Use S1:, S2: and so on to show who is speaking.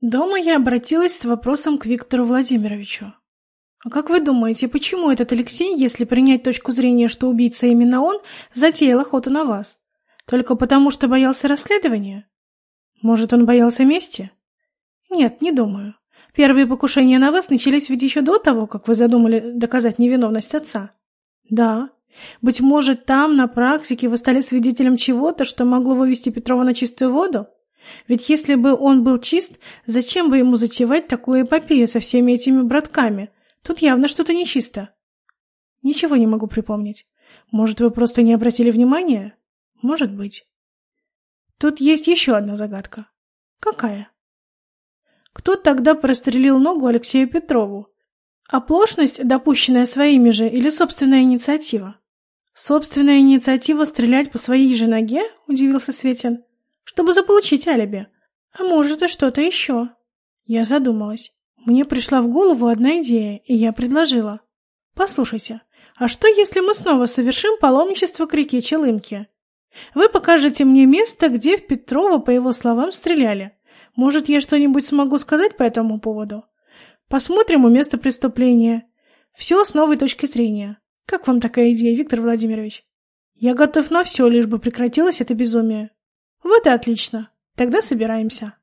S1: Дома я обратилась с вопросом к Виктору Владимировичу. А как вы думаете, почему этот Алексей, если принять точку зрения, что убийца именно он, затеял охоту на вас? Только потому, что боялся расследования? Может, он боялся мести? Нет, не думаю. Первые покушения на вас начались ведь еще до того, как вы задумали доказать невиновность отца. Да. Быть может, там, на практике, вы стали свидетелем чего-то, что могло вывести Петрова на чистую воду? Ведь если бы он был чист, зачем бы ему затевать такую эпопею со всеми этими братками? Тут явно что-то нечисто. Ничего не могу припомнить. Может, вы просто не обратили внимания? Может быть. Тут есть еще одна загадка. Какая? Кто тогда прострелил ногу Алексею Петрову? Оплошность, допущенная своими же, или собственная инициатива? Собственная инициатива стрелять по своей же ноге? Удивился Светин. Чтобы заполучить алиби. А может и что-то еще. Я задумалась. Мне пришла в голову одна идея, и я предложила. Послушайте, а что если мы снова совершим паломничество к реке Челымки? Вы покажете мне место, где в Петрова, по его словам, стреляли. Может, я что-нибудь смогу сказать по этому поводу? Посмотрим у места преступления. Все с новой точки зрения. Как вам такая идея, Виктор Владимирович? Я готов на все, лишь бы прекратилось это безумие. Вот и отлично. Тогда собираемся.